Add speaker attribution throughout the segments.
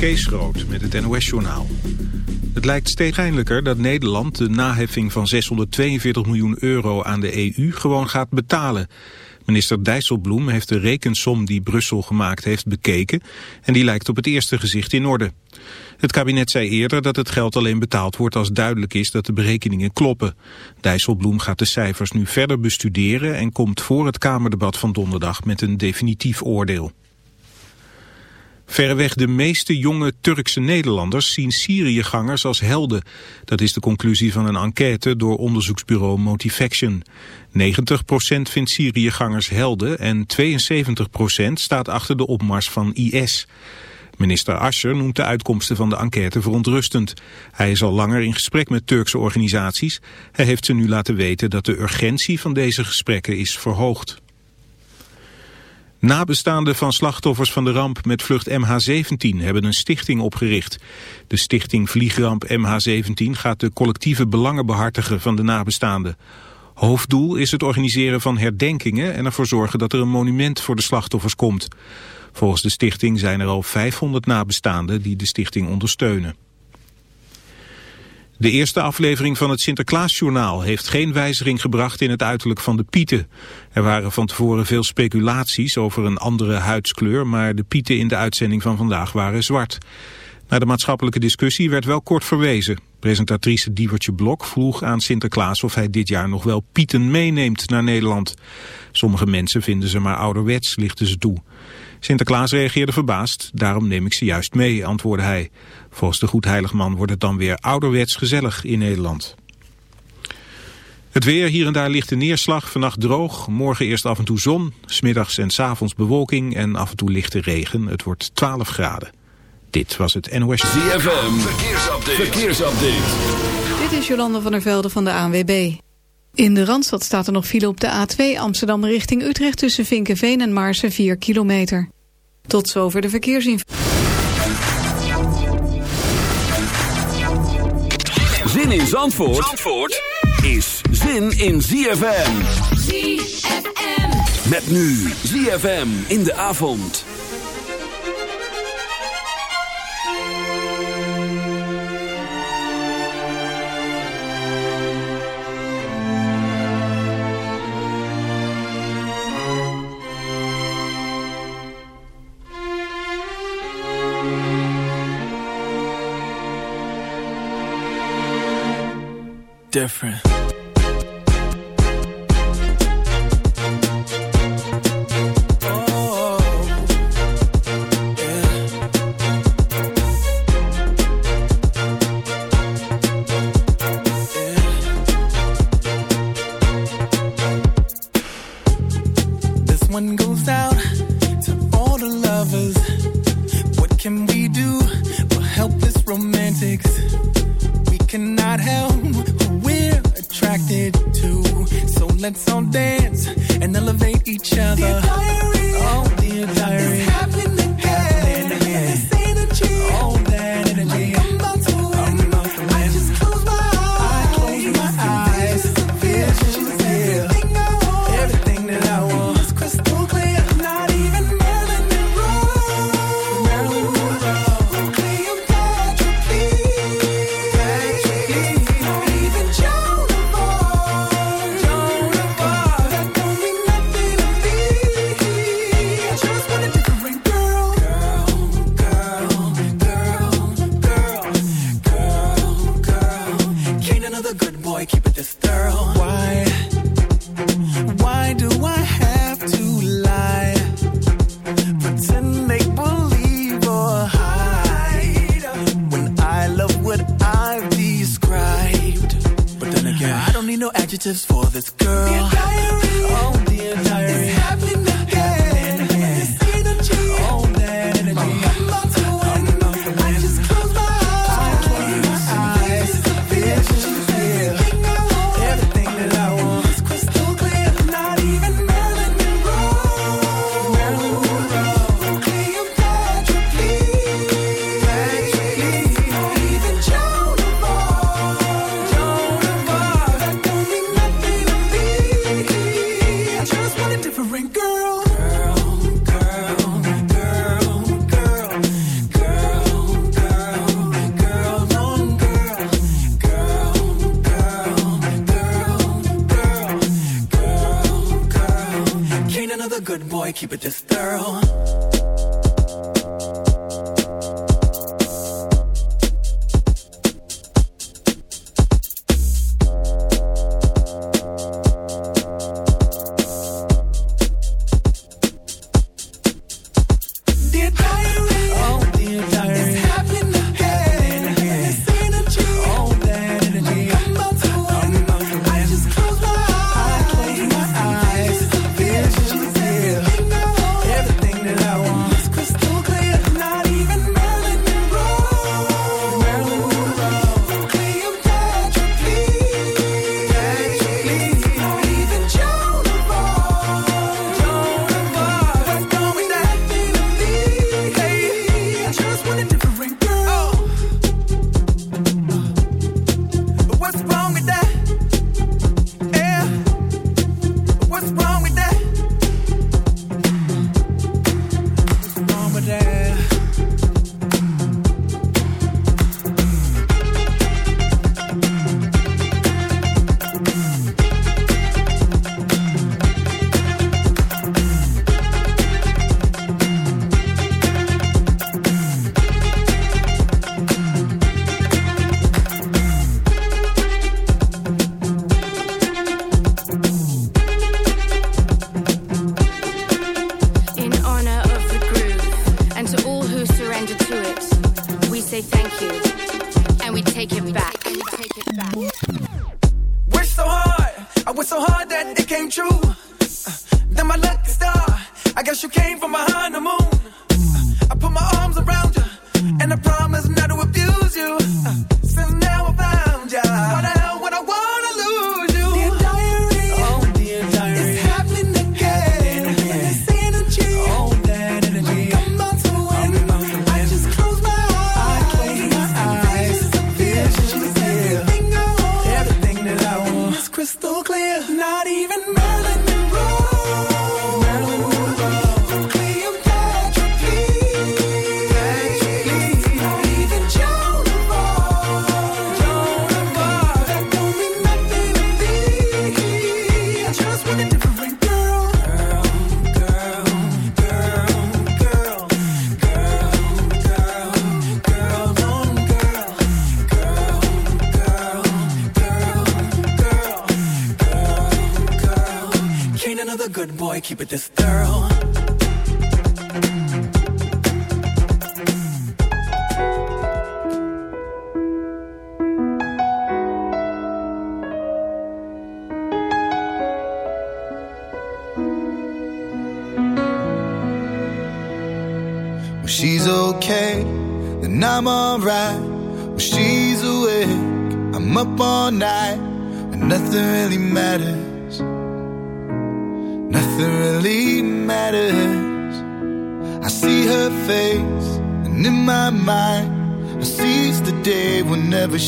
Speaker 1: Kees Groot met het NOS-journaal. Het lijkt steeds waarschijnlijker dat Nederland de naheffing van 642 miljoen euro aan de EU gewoon gaat betalen. Minister Dijsselbloem heeft de rekensom die Brussel gemaakt heeft bekeken en die lijkt op het eerste gezicht in orde. Het kabinet zei eerder dat het geld alleen betaald wordt als duidelijk is dat de berekeningen kloppen. Dijsselbloem gaat de cijfers nu verder bestuderen en komt voor het Kamerdebat van donderdag met een definitief oordeel. Verreweg de meeste jonge Turkse Nederlanders zien Syriëgangers als helden. Dat is de conclusie van een enquête door onderzoeksbureau Motivaction. 90% vindt Syriëgangers helden en 72% staat achter de opmars van IS. Minister Ascher noemt de uitkomsten van de enquête verontrustend. Hij is al langer in gesprek met Turkse organisaties. Hij heeft ze nu laten weten dat de urgentie van deze gesprekken is verhoogd. Nabestaanden van slachtoffers van de ramp met vlucht MH17 hebben een stichting opgericht. De stichting Vliegramp MH17 gaat de collectieve belangen behartigen van de nabestaanden. Hoofddoel is het organiseren van herdenkingen en ervoor zorgen dat er een monument voor de slachtoffers komt. Volgens de stichting zijn er al 500 nabestaanden die de stichting ondersteunen. De eerste aflevering van het Sinterklaasjournaal heeft geen wijziging gebracht in het uiterlijk van de pieten. Er waren van tevoren veel speculaties over een andere huidskleur, maar de pieten in de uitzending van vandaag waren zwart. Na de maatschappelijke discussie werd wel kort verwezen. Presentatrice Dievertje Blok vroeg aan Sinterklaas of hij dit jaar nog wel pieten meeneemt naar Nederland. Sommige mensen vinden ze maar ouderwets, lichten ze toe. Sinterklaas reageerde verbaasd, daarom neem ik ze juist mee, antwoordde hij. Volgens de Goedheiligman wordt het dan weer ouderwets gezellig in Nederland. Het weer, hier en daar lichte neerslag, vannacht droog, morgen eerst af en toe zon, smiddags en s avonds bewolking en af en toe lichte regen. Het wordt 12 graden. Dit was het NOS.
Speaker 2: ZFM, verkeersupdate. verkeersupdate.
Speaker 3: Dit is Jolande van der Velde van de ANWB. In de Randstad staat er nog file op de A2 Amsterdam richting Utrecht... tussen Vinkenveen en Maarsen 4 kilometer. Tot zover de verkeersinformatie.
Speaker 2: Zin in Zandvoort, Zandvoort is zin in ZFM. ZFM. Met nu ZFM in de avond.
Speaker 4: Different.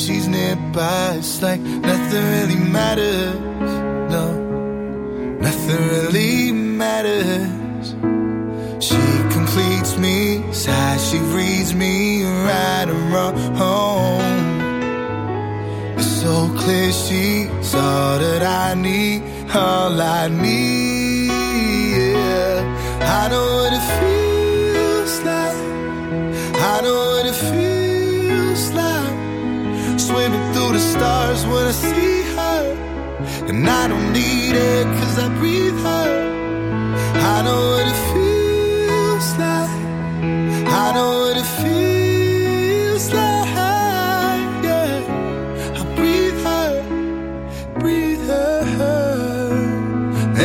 Speaker 5: she's near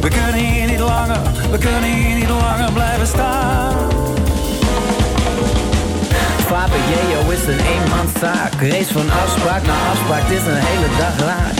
Speaker 6: We kunnen hier niet langer, we kunnen hier niet langer blijven staan.
Speaker 7: Vader Jeo is een eenmanszaak. Race van afspraak naar afspraak, het is een hele dag raak.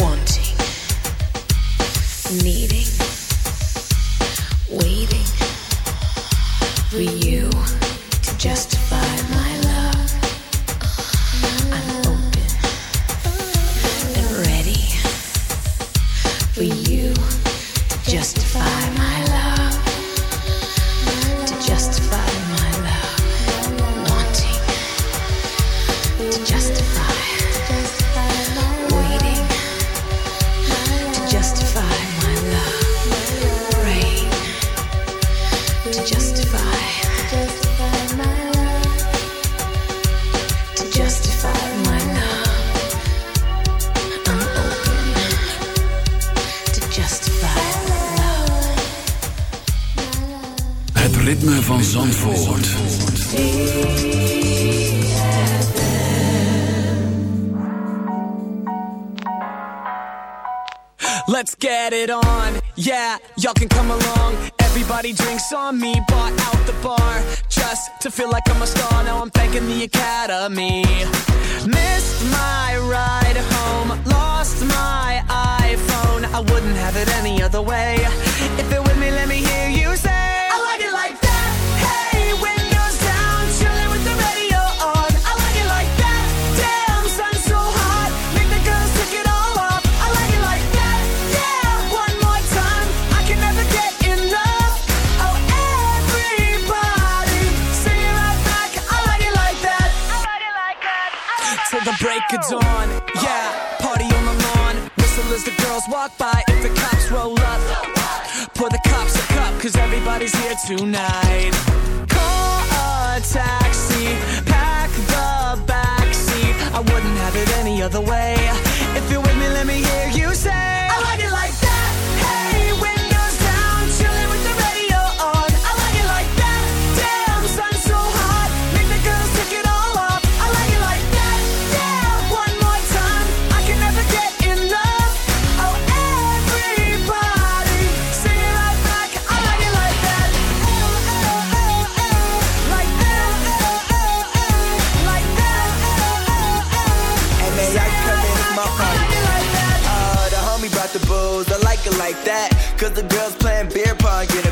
Speaker 8: Wanting needing,